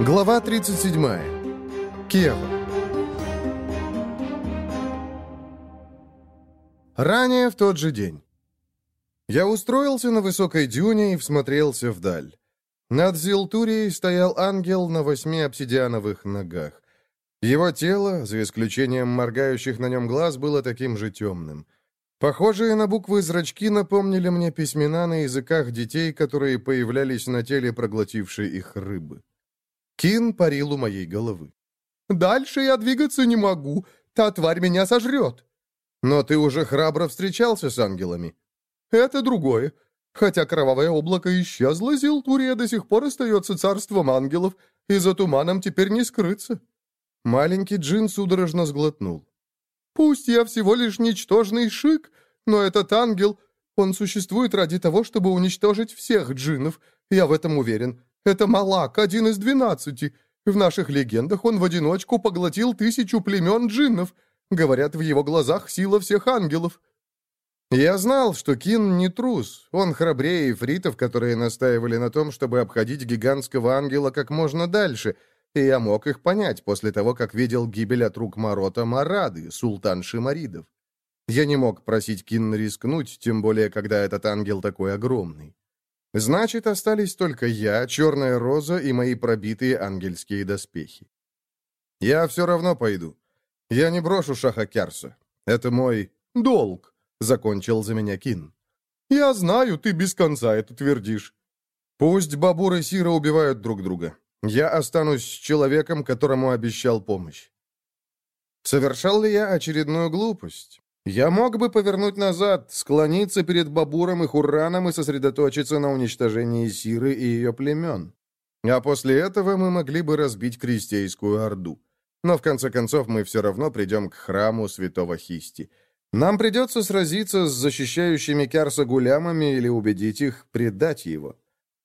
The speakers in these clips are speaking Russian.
Глава 37. Кева. Ранее в тот же день. Я устроился на высокой дюне и всмотрелся вдаль. Над Зилтурией стоял ангел на восьми обсидиановых ногах. Его тело, за исключением моргающих на нем глаз, было таким же темным. Похожие на буквы зрачки напомнили мне письмена на языках детей, которые появлялись на теле проглотившей их рыбы. Кин парил у моей головы. «Дальше я двигаться не могу. Та тварь меня сожрет». «Но ты уже храбро встречался с ангелами». «Это другое. Хотя кровавое облако исчезло, Зилтурия до сих пор остается царством ангелов, и за туманом теперь не скрыться». Маленький Джин судорожно сглотнул. «Пусть я всего лишь ничтожный шик, но этот ангел, он существует ради того, чтобы уничтожить всех джинов, я в этом уверен. Это Малак, один из двенадцати. В наших легендах он в одиночку поглотил тысячу племен джиннов. Говорят, в его глазах сила всех ангелов». Я знал, что Кин не трус. Он храбрее эфритов, которые настаивали на том, чтобы обходить гигантского ангела как можно дальше, и я мог их понять после того, как видел гибель от рук Марота Марады, султан Шимаридов. Я не мог просить Кин рискнуть, тем более, когда этот ангел такой огромный. Значит, остались только я, черная роза и мои пробитые ангельские доспехи. Я все равно пойду. Я не брошу Шаха Керса. Это мой долг, закончил за меня Кин. Я знаю, ты без конца это твердишь. Пусть Бабур и Сира убивают друг друга. Я останусь человеком, которому обещал помощь. Совершал ли я очередную глупость? Я мог бы повернуть назад, склониться перед Бабуром и Хураном и сосредоточиться на уничтожении Сиры и ее племен. А после этого мы могли бы разбить крестейскую орду. Но в конце концов мы все равно придем к храму святого Хисти. Нам придется сразиться с защищающими Кярса гулямами или убедить их предать его.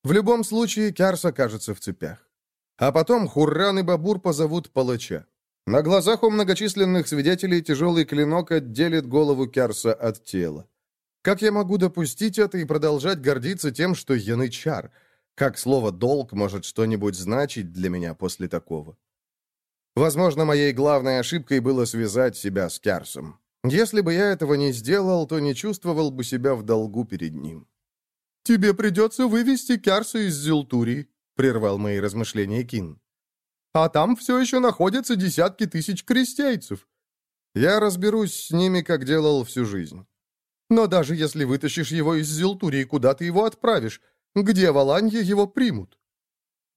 В любом случае, Кярс окажется в цепях. А потом Хурран и Бабур позовут палача. На глазах у многочисленных свидетелей тяжелый клинок отделит голову Керса от тела. Как я могу допустить это и продолжать гордиться тем, что янычар? Как слово «долг» может что-нибудь значить для меня после такого? Возможно, моей главной ошибкой было связать себя с Керсом. Если бы я этого не сделал, то не чувствовал бы себя в долгу перед ним. «Тебе придется вывести Керса из Зилтурии», — прервал мои размышления Кин. А там все еще находятся десятки тысяч крестейцев. Я разберусь с ними, как делал всю жизнь. Но даже если вытащишь его из Зилтурии, куда ты его отправишь? Где в Аланье его примут?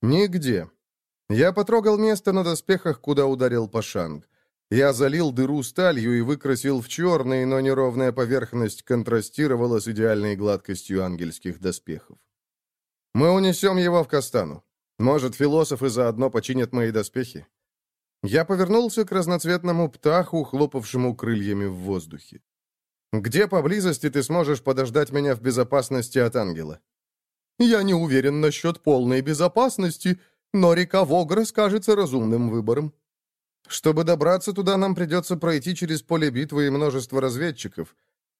Нигде. Я потрогал место на доспехах, куда ударил Пашанг. Я залил дыру сталью и выкрасил в черный, но неровная поверхность контрастировала с идеальной гладкостью ангельских доспехов. Мы унесем его в Кастану. Может, философы заодно починят мои доспехи? Я повернулся к разноцветному птаху, хлопавшему крыльями в воздухе. «Где поблизости ты сможешь подождать меня в безопасности от ангела?» «Я не уверен насчет полной безопасности, но река Вогрос кажется разумным выбором». «Чтобы добраться туда, нам придется пройти через поле битвы и множество разведчиков.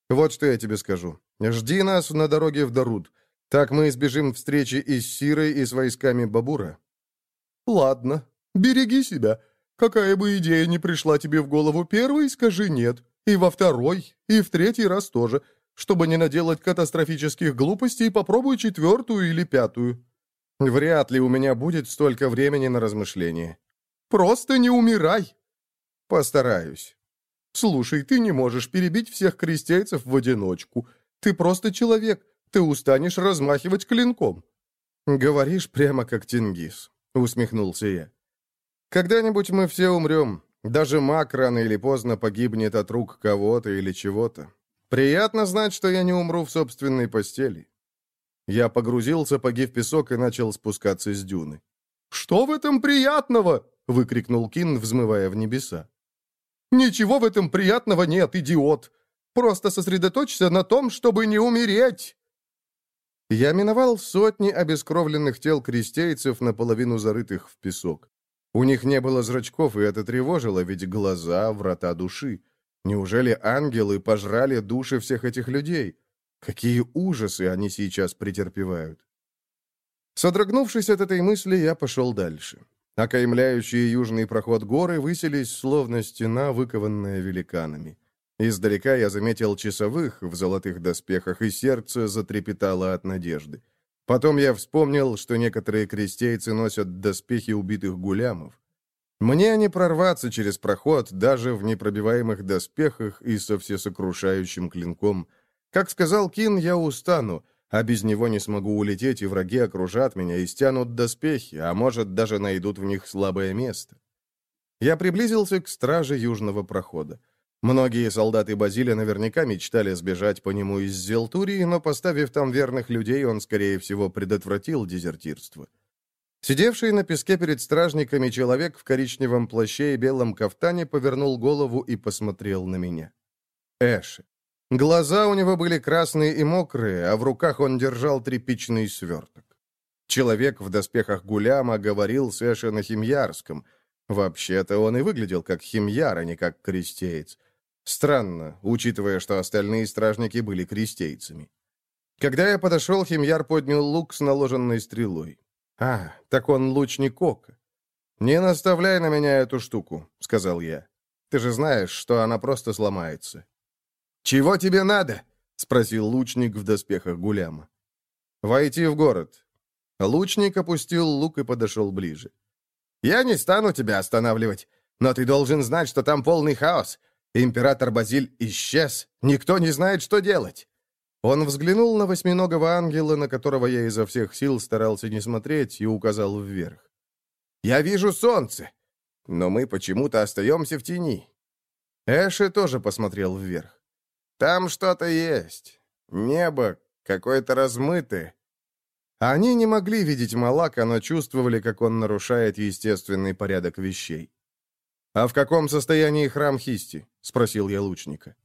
Вот что я тебе скажу. Жди нас на дороге в Даруд. Так мы избежим встречи и с Сирой, и с войсками Бабура». «Ладно, береги себя. Какая бы идея ни пришла тебе в голову первой, скажи «нет». И во второй, и в третий раз тоже. Чтобы не наделать катастрофических глупостей, попробуй четвертую или пятую». «Вряд ли у меня будет столько времени на размышления». «Просто не умирай». «Постараюсь». «Слушай, ты не можешь перебить всех крестейцев в одиночку. Ты просто человек, ты устанешь размахивать клинком». «Говоришь прямо как Тингис», — усмехнулся я. «Когда-нибудь мы все умрем. Даже маг рано или поздно погибнет от рук кого-то или чего-то. Приятно знать, что я не умру в собственной постели». Я погрузил сапоги в песок и начал спускаться с дюны. «Что в этом приятного?» — выкрикнул Кин, взмывая в небеса. «Ничего в этом приятного нет, идиот! Просто сосредоточься на том, чтобы не умереть!» Я миновал сотни обескровленных тел крестейцев, наполовину зарытых в песок. У них не было зрачков, и это тревожило, ведь глаза — врата души. Неужели ангелы пожрали души всех этих людей? Какие ужасы они сейчас претерпевают? Содрогнувшись от этой мысли, я пошел дальше. Окаймляющие южный проход горы высились, словно стена, выкованная великанами. Издалека я заметил часовых в золотых доспехах, и сердце затрепетало от надежды. Потом я вспомнил, что некоторые крестейцы носят доспехи убитых гулямов. Мне не прорваться через проход, даже в непробиваемых доспехах и со всесокрушающим клинком. Как сказал Кин, я устану, а без него не смогу улететь, и враги окружат меня и стянут доспехи, а может, даже найдут в них слабое место. Я приблизился к страже южного прохода. Многие солдаты Базиля наверняка мечтали сбежать по нему из Зелтурии, но, поставив там верных людей, он, скорее всего, предотвратил дезертирство. Сидевший на песке перед стражниками человек в коричневом плаще и белом кафтане повернул голову и посмотрел на меня. Эши. Глаза у него были красные и мокрые, а в руках он держал тряпичный сверток. Человек в доспехах Гуляма говорил с Эши на химьярском. Вообще-то он и выглядел как химьяр, а не как крестеец. Странно, учитывая, что остальные стражники были крестейцами. Когда я подошел, Химьяр поднял лук с наложенной стрелой. «А, так он лучник Ока». «Не наставляй на меня эту штуку», — сказал я. «Ты же знаешь, что она просто сломается». «Чего тебе надо?» — спросил лучник в доспехах Гуляма. «Войти в город». Лучник опустил лук и подошел ближе. «Я не стану тебя останавливать, но ты должен знать, что там полный хаос. Император Базиль исчез. Никто не знает, что делать. Он взглянул на восьминогого ангела, на которого я изо всех сил старался не смотреть, и указал вверх. «Я вижу солнце, но мы почему-то остаемся в тени». Эши тоже посмотрел вверх. «Там что-то есть. Небо какое-то размытое». Они не могли видеть Малака, но чувствовали, как он нарушает естественный порядок вещей. «А в каком состоянии храм Хисти?» — спросил я лучника.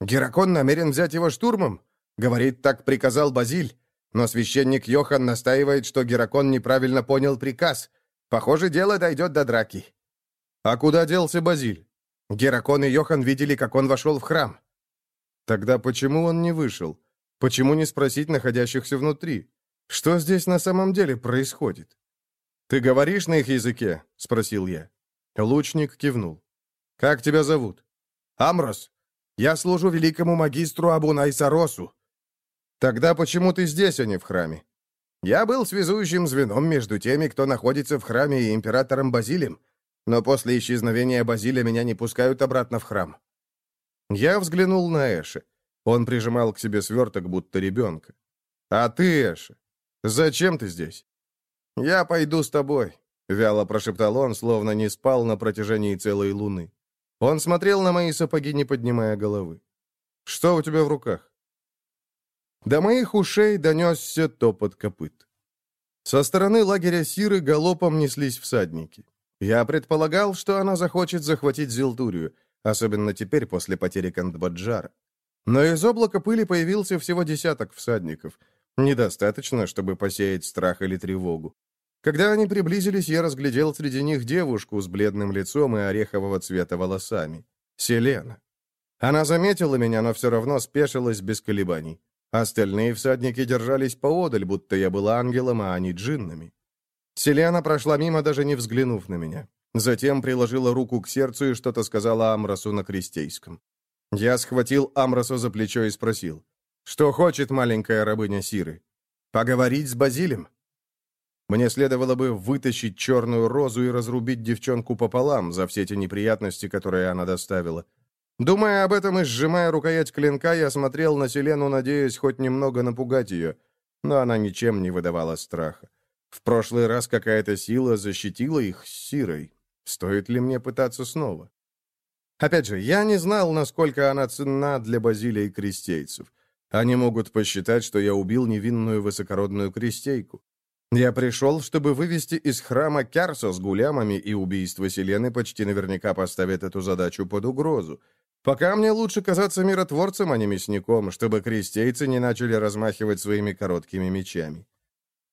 «Геракон намерен взять его штурмом. Говорит, так приказал Базиль. Но священник Йохан настаивает, что Геракон неправильно понял приказ. Похоже, дело дойдет до драки». «А куда делся Базиль?» Геракон и Йохан видели, как он вошел в храм. «Тогда почему он не вышел? Почему не спросить находящихся внутри? Что здесь на самом деле происходит?» «Ты говоришь на их языке?» — спросил я. Лучник кивнул. «Как тебя зовут?» «Амрос. Я служу великому магистру Абунайсаросу». «Тогда почему ты здесь, а не в храме?» «Я был связующим звеном между теми, кто находится в храме, и императором Базилем, но после исчезновения Базиля меня не пускают обратно в храм». Я взглянул на Эши. Он прижимал к себе сверток, будто ребенка. «А ты, Эши, зачем ты здесь?» «Я пойду с тобой», — вяло прошептал он, словно не спал на протяжении целой луны. Он смотрел на мои сапоги, не поднимая головы. «Что у тебя в руках?» До моих ушей донесся топот копыт. Со стороны лагеря Сиры галопом неслись всадники. Я предполагал, что она захочет захватить Зилдурию, особенно теперь после потери Кандбаджара. Но из облака пыли появился всего десяток всадников. Недостаточно, чтобы посеять страх или тревогу. Когда они приблизились, я разглядел среди них девушку с бледным лицом и орехового цвета волосами. Селена. Она заметила меня, но все равно спешилась без колебаний. Остальные всадники держались поодаль, будто я был ангелом, а они джиннами. Селена прошла мимо, даже не взглянув на меня. Затем приложила руку к сердцу и что-то сказала Амросу на крестейском. Я схватил Амроса за плечо и спросил, «Что хочет маленькая рабыня Сиры? Поговорить с Базилем?» Мне следовало бы вытащить черную розу и разрубить девчонку пополам за все те неприятности, которые она доставила. Думая об этом и сжимая рукоять клинка, я смотрел на Селену, надеясь хоть немного напугать ее, но она ничем не выдавала страха. В прошлый раз какая-то сила защитила их с Сирой. Стоит ли мне пытаться снова? Опять же, я не знал, насколько она ценна для Базилия и крестейцев. Они могут посчитать, что я убил невинную высокородную крестейку. Я пришел, чтобы вывести из храма Кярса с гулямами, и убийство Селены почти наверняка поставит эту задачу под угрозу. Пока мне лучше казаться миротворцем, а не мясником, чтобы крестейцы не начали размахивать своими короткими мечами.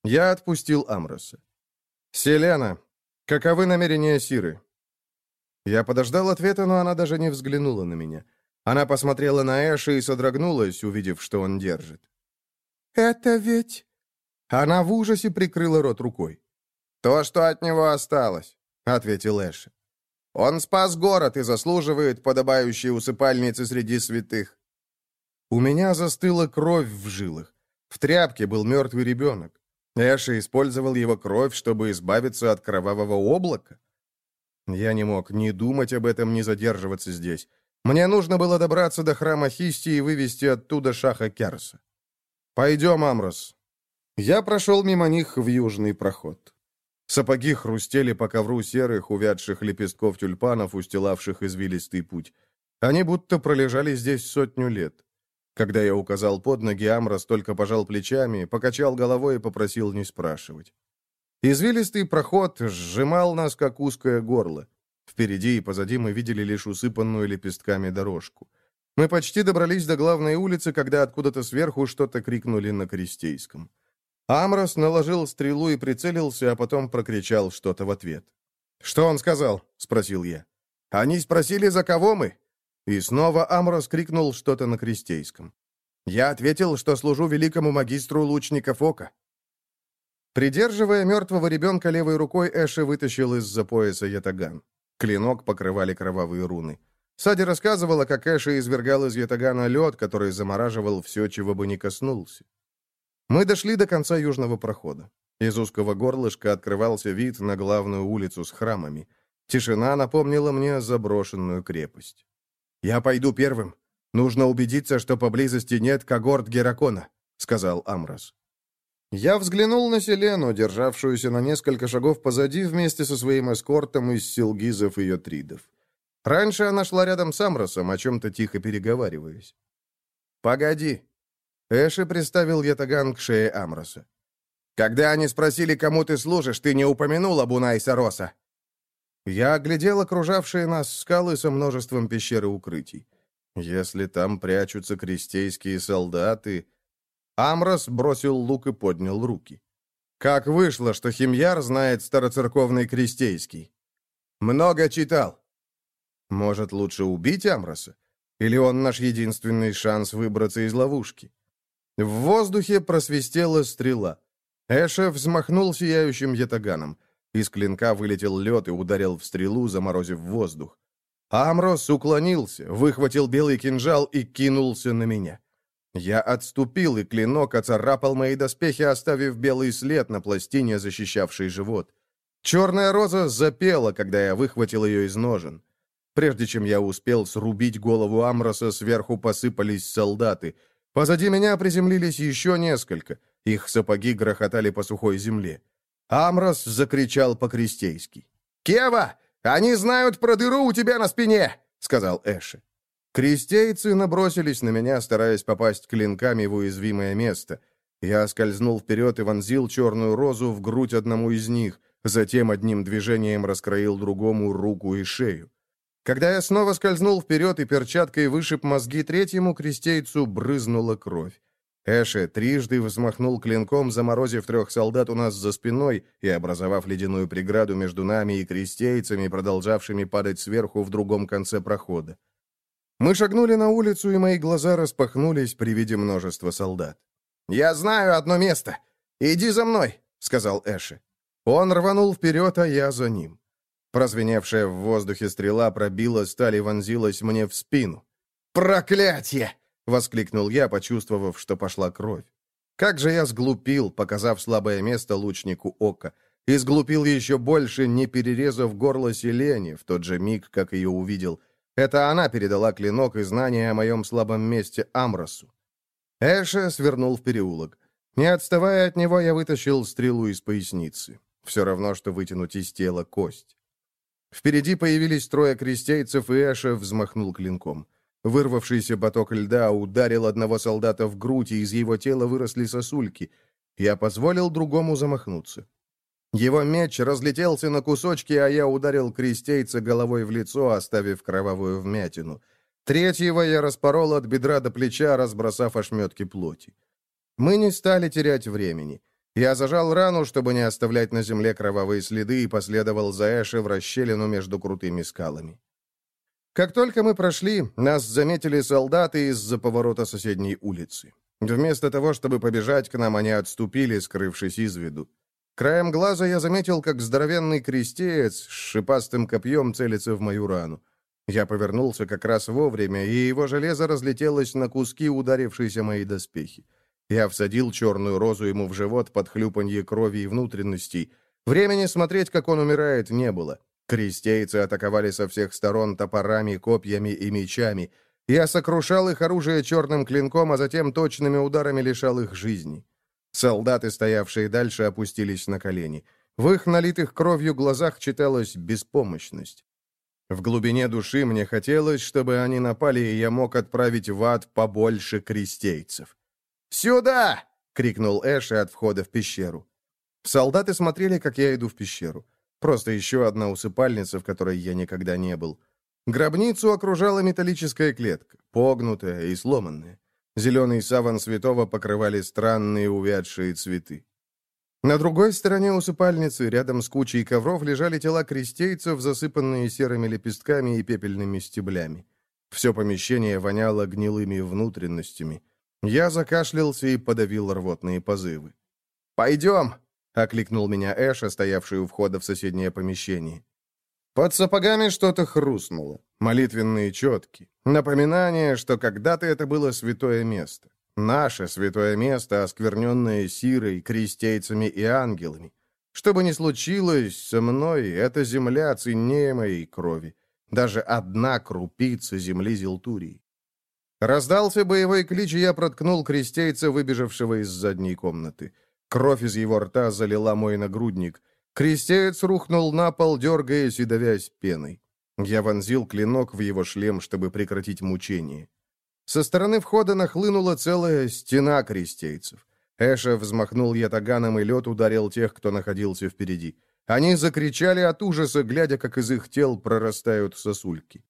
Я отпустил Амроса. «Селена, каковы намерения Сиры?» Я подождал ответа, но она даже не взглянула на меня. Она посмотрела на Эши и содрогнулась, увидев, что он держит. «Это ведь...» Она в ужасе прикрыла рот рукой. «То, что от него осталось». — ответил Эш. «Он спас город и заслуживает подобающей усыпальницы среди святых». У меня застыла кровь в жилах. В тряпке был мертвый ребенок. Эша использовал его кровь, чтобы избавиться от кровавого облака. Я не мог ни думать об этом, ни задерживаться здесь. Мне нужно было добраться до храма Хисти и вывести оттуда Шаха Керса. «Пойдем, Амрос». Я прошел мимо них в южный проход. Сапоги хрустели по ковру серых, увядших лепестков тюльпанов, устилавших извилистый путь. Они будто пролежали здесь сотню лет. Когда я указал под ноги, Амрос только пожал плечами, покачал головой и попросил не спрашивать. Извилистый проход сжимал нас, как узкое горло. Впереди и позади мы видели лишь усыпанную лепестками дорожку. Мы почти добрались до главной улицы, когда откуда-то сверху что-то крикнули на крестейском. Амрос наложил стрелу и прицелился, а потом прокричал что-то в ответ. «Что он сказал?» — спросил я. «Они спросили, за кого мы?» И снова Амрос крикнул что-то на крестейском. Я ответил, что служу великому магистру лучников ока. Придерживая мертвого ребенка левой рукой, Эши вытащил из-за пояса ятаган. Клинок покрывали кровавые руны. Сади рассказывала, как Эши извергал из ятагана лед, который замораживал все, чего бы ни коснулся. Мы дошли до конца южного прохода. Из узкого горлышка открывался вид на главную улицу с храмами. Тишина напомнила мне заброшенную крепость. «Я пойду первым. Нужно убедиться, что поблизости нет когорт Геракона», — сказал Амрос. Я взглянул на Селену, державшуюся на несколько шагов позади вместе со своим эскортом из силгизов и йотридов. Раньше она шла рядом с Амросом, о чем-то тихо переговариваясь. «Погоди». Эши приставил ятаган к шее Амроса. «Когда они спросили, кому ты служишь, ты не упомянул об Унайса Роса?» Я оглядел окружавшие нас скалы со множеством пещер и укрытий. Если там прячутся крестейские солдаты... Амрос бросил лук и поднял руки. Как вышло, что Химьяр знает староцерковный крестейский? Много читал. Может, лучше убить Амроса? Или он наш единственный шанс выбраться из ловушки? В воздухе просвистела стрела. Эша взмахнул сияющим ятаганом. Из клинка вылетел лед и ударил в стрелу, заморозив воздух. Амрос уклонился, выхватил белый кинжал и кинулся на меня. Я отступил, и клинок оцарапал мои доспехи, оставив белый след на пластине, защищавшей живот. Черная роза запела, когда я выхватил ее из ножен. Прежде чем я успел срубить голову Амроса, сверху посыпались солдаты. Позади меня приземлились еще несколько. Их сапоги грохотали по сухой земле. Амрос закричал по-крестейски. «Кева, они знают про дыру у тебя на спине!» — сказал Эши. Крестейцы набросились на меня, стараясь попасть клинками в уязвимое место. Я скользнул вперед и вонзил черную розу в грудь одному из них, затем одним движением раскроил другому руку и шею. Когда я снова скользнул вперед и перчаткой вышиб мозги третьему крестейцу, брызнула кровь. Эше трижды взмахнул клинком, заморозив трех солдат у нас за спиной и образовав ледяную преграду между нами и крестейцами, продолжавшими падать сверху в другом конце прохода. Мы шагнули на улицу, и мои глаза распахнулись при виде множества солдат. «Я знаю одно место! Иди за мной!» — сказал Эши. Он рванул вперед, а я за ним. Прозвеневшая в воздухе стрела пробила сталь и вонзилась мне в спину. «Проклятье!» — воскликнул я, почувствовав, что пошла кровь. Как же я сглупил, показав слабое место лучнику ока, и сглупил еще больше, не перерезав горло Селени в тот же миг, как ее увидел. Это она передала клинок и знание о моем слабом месте Амросу. Эша свернул в переулок. Не отставая от него, я вытащил стрелу из поясницы. Все равно, что вытянуть из тела кость. Впереди появились трое крестейцев, и Эша взмахнул клинком. Вырвавшийся поток льда ударил одного солдата в грудь, и из его тела выросли сосульки. Я позволил другому замахнуться. Его меч разлетелся на кусочки, а я ударил крестейца головой в лицо, оставив кровавую вмятину. Третьего я распорол от бедра до плеча, разбросав ошметки плоти. Мы не стали терять времени. Я зажал рану, чтобы не оставлять на земле кровавые следы, и последовал за Эши в расщелину между крутыми скалами. Как только мы прошли, нас заметили солдаты из-за поворота соседней улицы. Вместо того, чтобы побежать к нам, они отступили, скрывшись из виду. Краем глаза я заметил, как здоровенный крестеец с шипастым копьем целится в мою рану. Я повернулся как раз вовремя, и его железо разлетелось на куски, ударившиеся мои доспехи. Я всадил черную розу ему в живот под хлюпанье крови и внутренностей. Времени смотреть, как он умирает, не было. Крестейцы атаковали со всех сторон топорами, копьями и мечами. Я сокрушал их оружие черным клинком, а затем точными ударами лишал их жизни. Солдаты, стоявшие дальше, опустились на колени. В их налитых кровью глазах читалась беспомощность. В глубине души мне хотелось, чтобы они напали, и я мог отправить в ад побольше крестейцев. «Сюда!» — крикнул Эши от входа в пещеру. Солдаты смотрели, как я иду в пещеру. Просто еще одна усыпальница, в которой я никогда не был. Гробницу окружала металлическая клетка, погнутая и сломанная. Зеленый саван святого покрывали странные увядшие цветы. На другой стороне усыпальницы, рядом с кучей ковров, лежали тела крестейцев, засыпанные серыми лепестками и пепельными стеблями. Все помещение воняло гнилыми внутренностями. Я закашлялся и подавил рвотные позывы. «Пойдем!» — окликнул меня Эша, стоявший у входа в соседнее помещение. Под сапогами что-то хрустнуло. Молитвенные четки. Напоминание, что когда-то это было святое место. Наше святое место, оскверненное сирой, крестейцами и ангелами. Что бы ни случилось со мной, эта земля ценнее моей крови. Даже одна крупица земли Зелтурии. Раздался боевой клич, и я проткнул крестейца, выбежавшего из задней комнаты. Кровь из его рта залила мой нагрудник. Крестеец рухнул на пол, дергаясь и давясь пеной. Я вонзил клинок в его шлем, чтобы прекратить мучение. Со стороны входа нахлынула целая стена крестейцев. Эша взмахнул ятаганом, и лед ударил тех, кто находился впереди. Они закричали от ужаса, глядя, как из их тел прорастают сосульки.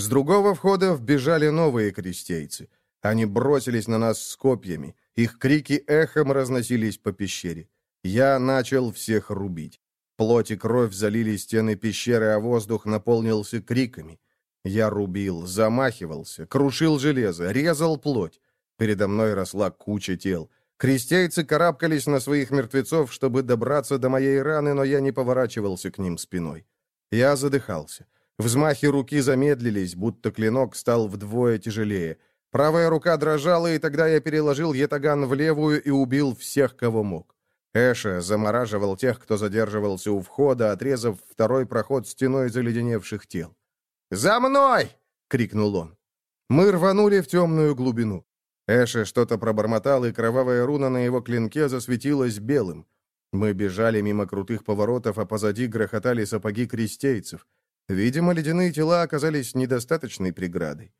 С другого входа вбежали новые крестейцы. Они бросились на нас с копьями. Их крики эхом разносились по пещере. Я начал всех рубить. Плоть и кровь залили стены пещеры, а воздух наполнился криками. Я рубил, замахивался, крушил железо, резал плоть. Передо мной росла куча тел. Крестейцы карабкались на своих мертвецов, чтобы добраться до моей раны, но я не поворачивался к ним спиной. Я задыхался. Взмахи руки замедлились, будто клинок стал вдвое тяжелее. Правая рука дрожала, и тогда я переложил ятаган в левую и убил всех, кого мог. Эша замораживал тех, кто задерживался у входа, отрезав второй проход стеной заледеневших тел. «За мной!» — крикнул он. Мы рванули в темную глубину. Эша что-то пробормотал, и кровавая руна на его клинке засветилась белым. Мы бежали мимо крутых поворотов, а позади грохотали сапоги крестейцев. Видимо, ледяные тела оказались недостаточной преградой.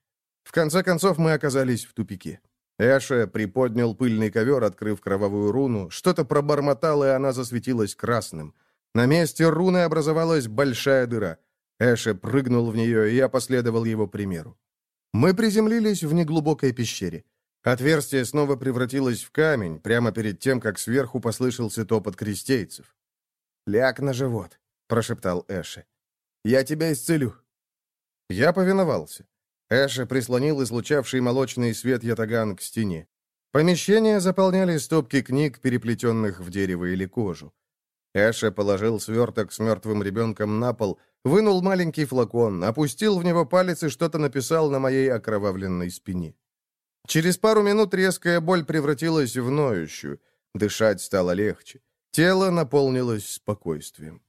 В конце концов, мы оказались в тупике. Эша приподнял пыльный ковер, открыв кровавую руну, что-то пробормотал, и она засветилась красным. На месте руны образовалась большая дыра — Эше прыгнул в нее, и я последовал его примеру. Мы приземлились в неглубокой пещере. Отверстие снова превратилось в камень, прямо перед тем, как сверху послышался топот крестейцев. «Ляг на живот», — прошептал Эше. «Я тебя исцелю». Я повиновался. Эше прислонил излучавший молочный свет ятаган к стене. Помещение заполняли стопки книг, переплетенных в дерево или кожу. Эше положил сверток с мертвым ребенком на пол Вынул маленький флакон, опустил в него палец и что-то написал на моей окровавленной спине. Через пару минут резкая боль превратилась в ноющую. Дышать стало легче. Тело наполнилось спокойствием.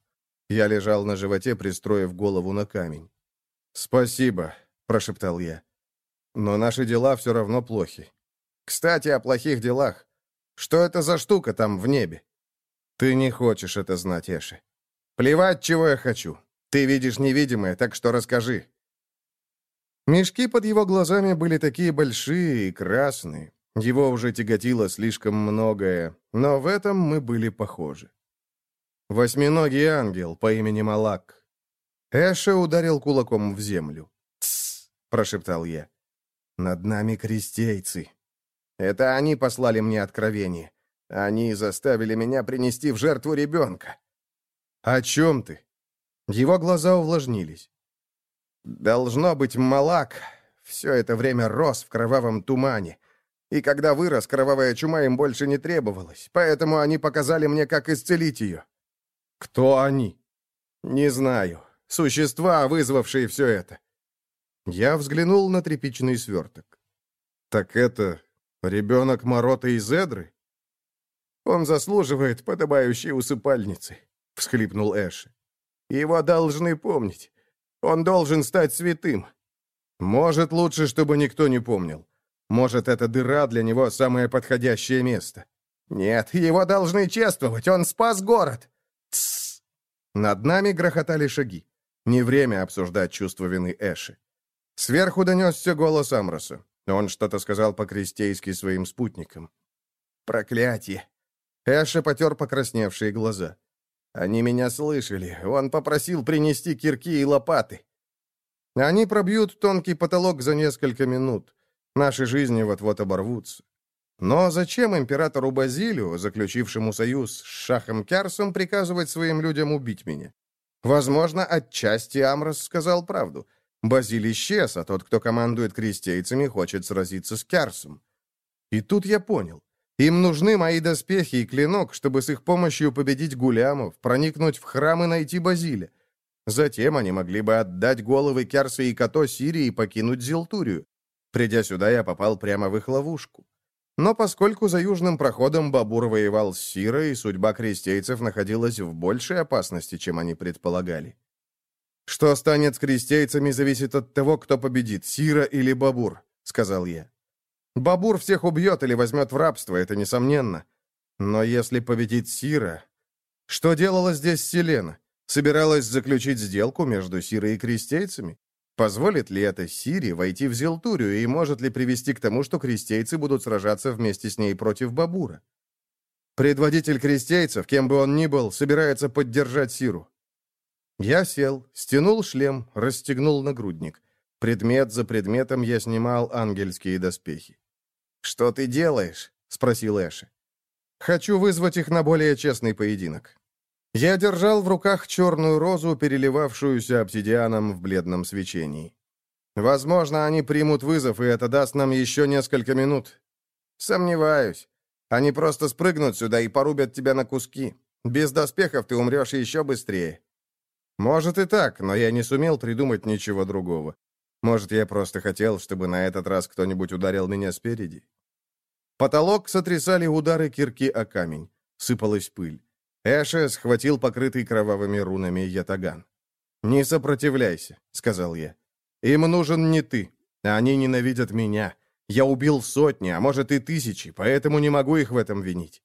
Я лежал на животе, пристроив голову на камень. «Спасибо», — прошептал я. «Но наши дела все равно плохи. Кстати, о плохих делах. Что это за штука там в небе?» «Ты не хочешь это знать, Эши. Плевать, чего я хочу. Ты видишь невидимое, так что расскажи». Мешки под его глазами были такие большие и красные. Его уже тяготило слишком многое, но в этом мы были похожи. Восьминогий ангел по имени Малак. Эша ударил кулаком в землю. «Тссс!» — прошептал я. «Над нами крестейцы. Это они послали мне откровение. Они заставили меня принести в жертву ребенка». «О чем ты?» Его глаза увлажнились. «Должно быть, Малак все это время рос в кровавом тумане. И когда вырос, кровавая чума им больше не требовалась, поэтому они показали мне, как исцелить ее». «Кто они?» «Не знаю. Существа, вызвавшие все это». Я взглянул на тряпичный сверток. «Так это ребенок Морота из Эдры?» «Он заслуживает подобающей усыпальницы», — всхлипнул Эши. «Его должны помнить. Он должен стать святым». «Может, лучше, чтобы никто не помнил. Может, эта дыра для него самое подходящее место». «Нет, его должны чествовать. Он спас город». Над нами грохотали шаги. Не время обсуждать чувство вины Эши. Сверху донесся голос Амроса. Он что-то сказал по-крестейски своим спутникам. «Проклятие!» Эша потер покрасневшие глаза. «Они меня слышали. Он попросил принести кирки и лопаты». «Они пробьют тонкий потолок за несколько минут. Наши жизни вот-вот оборвутся. Но зачем императору Базилию, заключившему союз с Шахом Кярсом, приказывать своим людям убить меня? Возможно, отчасти Амрос сказал правду. Базиль исчез, а тот, кто командует крестейцами, хочет сразиться с Кярсом. И тут я понял. Им нужны мои доспехи и клинок, чтобы с их помощью победить гулямов, проникнуть в храм и найти Базиля. Затем они могли бы отдать головы Керса и Като Сирии и покинуть Зилтурию. Придя сюда, я попал прямо в их ловушку. Но поскольку за южным проходом Бабур воевал с Сирой, судьба крестейцев находилась в большей опасности, чем они предполагали. «Что станет с крестейцами, зависит от того, кто победит, Сира или Бабур», — сказал я. Бабур всех убьет или возьмет в рабство, это несомненно. Но если победит Сира... Что делала здесь Селена? Собиралась заключить сделку между Сирой и крестейцами? Позволит ли это Сире войти в Зелтурию и может ли привести к тому, что крестейцы будут сражаться вместе с ней против Бабура? Предводитель крестейцев, кем бы он ни был, собирается поддержать Сиру. Я сел, стянул шлем, расстегнул нагрудник. Предмет за предметом я снимал ангельские доспехи. «Что ты делаешь?» — спросил Эши. «Хочу вызвать их на более честный поединок». Я держал в руках черную розу, переливавшуюся обсидианом в бледном свечении. «Возможно, они примут вызов, и это даст нам еще несколько минут». «Сомневаюсь. Они просто спрыгнут сюда и порубят тебя на куски. Без доспехов ты умрешь еще быстрее». «Может и так, но я не сумел придумать ничего другого. Может, я просто хотел, чтобы на этот раз кто-нибудь ударил меня спереди? Потолок сотрясали удары кирки о камень. Сыпалась пыль. Эша схватил покрытый кровавыми рунами ятаган. «Не сопротивляйся», — сказал я. «Им нужен не ты. Они ненавидят меня. Я убил сотни, а может и тысячи, поэтому не могу их в этом винить».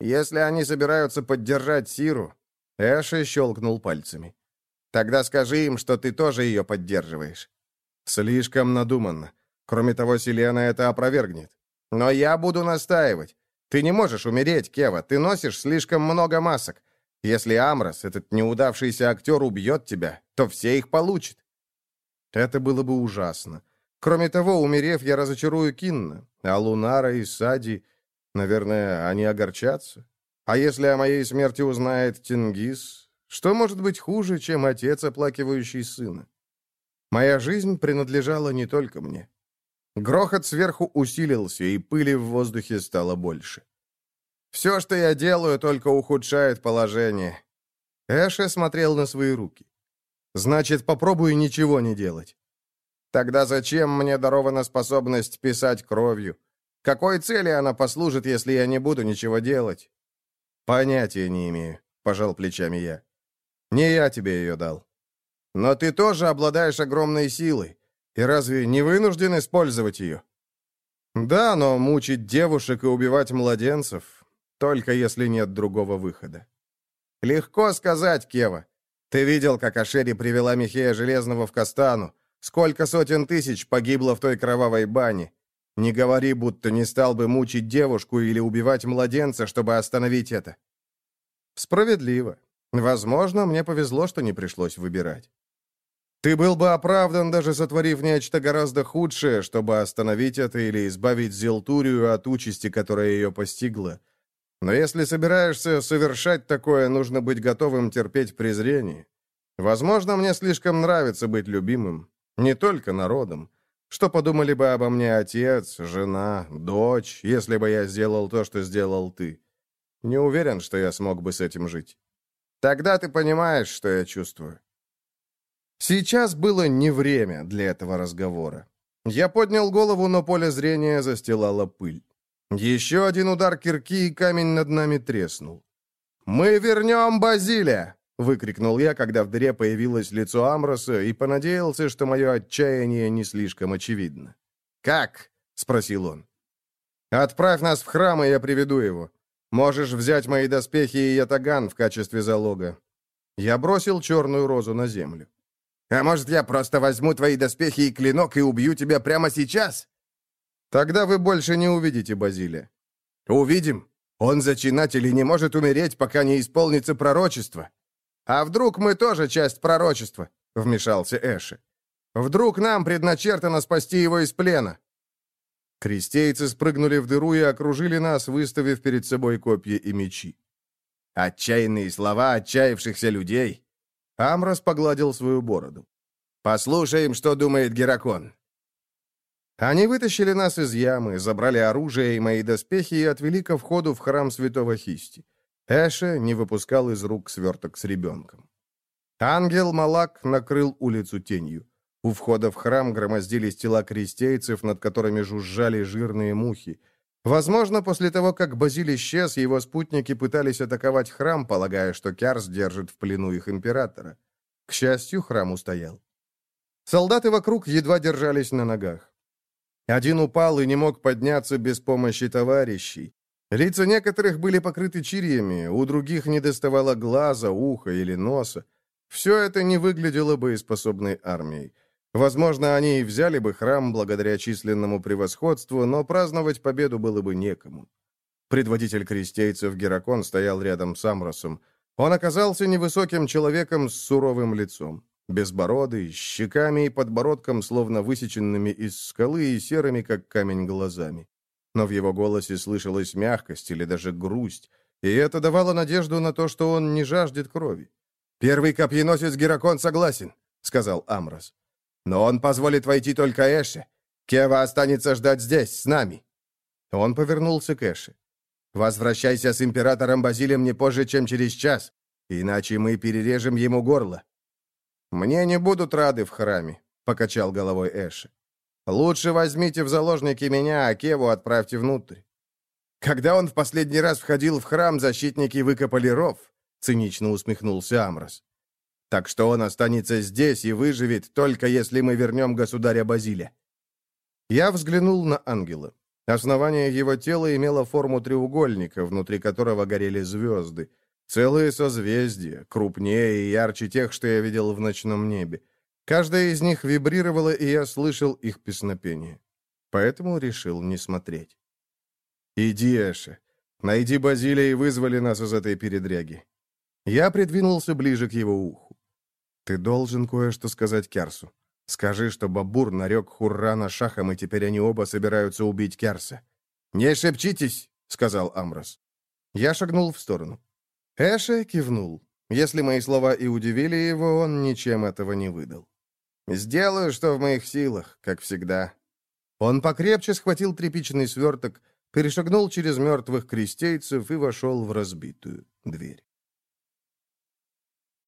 «Если они собираются поддержать Сиру...» Эша щелкнул пальцами. «Тогда скажи им, что ты тоже ее поддерживаешь». Слишком надуманно. Кроме того, Селена это опровергнет. Но я буду настаивать. Ты не можешь умереть, Кева. Ты носишь слишком много масок. Если Амрос, этот неудавшийся актер, убьет тебя, то все их получат. Это было бы ужасно. Кроме того, умерев, я разочарую Кинна, а Лунара и Сади, наверное, они огорчатся. А если о моей смерти узнает Тингис, что может быть хуже, чем отец, оплакивающий сына? Моя жизнь принадлежала не только мне. Грохот сверху усилился, и пыли в воздухе стало больше. «Все, что я делаю, только ухудшает положение». Эша смотрел на свои руки. «Значит, попробую ничего не делать». «Тогда зачем мне дарована способность писать кровью? Какой цели она послужит, если я не буду ничего делать?» «Понятия не имею», — пожал плечами я. «Не я тебе ее дал». Но ты тоже обладаешь огромной силой. И разве не вынужден использовать ее? Да, но мучить девушек и убивать младенцев, только если нет другого выхода. Легко сказать, Кева. Ты видел, как Ашери привела Михея Железного в Кастану. Сколько сотен тысяч погибло в той кровавой бане. Не говори, будто не стал бы мучить девушку или убивать младенца, чтобы остановить это. Справедливо. Возможно, мне повезло, что не пришлось выбирать. Ты был бы оправдан, даже сотворив нечто гораздо худшее, чтобы остановить это или избавить Зелтурию от участи, которая ее постигла. Но если собираешься совершать такое, нужно быть готовым терпеть презрение. Возможно, мне слишком нравится быть любимым. Не только народом. Что подумали бы обо мне отец, жена, дочь, если бы я сделал то, что сделал ты? Не уверен, что я смог бы с этим жить. Тогда ты понимаешь, что я чувствую. Сейчас было не время для этого разговора. Я поднял голову, но поле зрения застилала пыль. Еще один удар кирки, и камень над нами треснул. «Мы вернем Базилия!» — выкрикнул я, когда в дыре появилось лицо Амроса, и понадеялся, что мое отчаяние не слишком очевидно. «Как?» — спросил он. «Отправь нас в храм, и я приведу его. Можешь взять мои доспехи и ятаган в качестве залога». Я бросил черную розу на землю. «А может, я просто возьму твои доспехи и клинок и убью тебя прямо сейчас?» «Тогда вы больше не увидите Базилия». «Увидим. Он зачинатель и не может умереть, пока не исполнится пророчество». «А вдруг мы тоже часть пророчества?» — вмешался Эши. «Вдруг нам предначертано спасти его из плена?» Крестейцы спрыгнули в дыру и окружили нас, выставив перед собой копья и мечи. «Отчаянные слова отчаявшихся людей!» Амрос погладил свою бороду. «Послушаем, что думает Геракон». Они вытащили нас из ямы, забрали оружие и мои доспехи и отвели ко входу в храм святого Хисти. Эша не выпускал из рук сверток с ребенком. Ангел Малак накрыл улицу тенью. У входа в храм громоздились тела крестейцев, над которыми жужжали жирные мухи. Возможно, после того, как Базиль исчез, его спутники пытались атаковать храм, полагая, что Кярс держит в плену их императора. К счастью, храм устоял. Солдаты вокруг едва держались на ногах. Один упал и не мог подняться без помощи товарищей. Лица некоторых были покрыты чирьями, у других не доставало глаза, уха или носа. Все это не выглядело боеспособной армией. Возможно, они и взяли бы храм благодаря численному превосходству, но праздновать победу было бы некому. Предводитель крестейцев Геракон стоял рядом с Амросом. Он оказался невысоким человеком с суровым лицом. Безбородый, щеками и подбородком, словно высеченными из скалы и серыми, как камень, глазами. Но в его голосе слышалась мягкость или даже грусть, и это давало надежду на то, что он не жаждет крови. «Первый копьеносец Геракон согласен», — сказал Амрос. Но он позволит войти только Эше. Кева останется ждать здесь, с нами». Он повернулся к Эше. «Возвращайся с императором Базилием не позже, чем через час, иначе мы перережем ему горло». «Мне не будут рады в храме», — покачал головой Эши. «Лучше возьмите в заложники меня, а Кеву отправьте внутрь». «Когда он в последний раз входил в храм, защитники выкопали ров», — цинично усмехнулся Амрос. Так что он останется здесь и выживет, только если мы вернем государя Базиля». Я взглянул на ангела. Основание его тела имело форму треугольника, внутри которого горели звезды. Целые созвездия, крупнее и ярче тех, что я видел в ночном небе. Каждая из них вибрировала, и я слышал их песнопение. Поэтому решил не смотреть. «Иди, Эша. Найди Базилия и вызвали нас из этой передряги». Я придвинулся ближе к его уху. «Ты должен кое-что сказать Керсу. Скажи, что Бабур нарек Хуррана шахом, и теперь они оба собираются убить Керса». «Не шепчитесь!» — сказал Амрос. Я шагнул в сторону. Эше кивнул. Если мои слова и удивили его, он ничем этого не выдал. «Сделаю, что в моих силах, как всегда». Он покрепче схватил тряпичный сверток, перешагнул через мертвых крестейцев и вошел в разбитую дверь.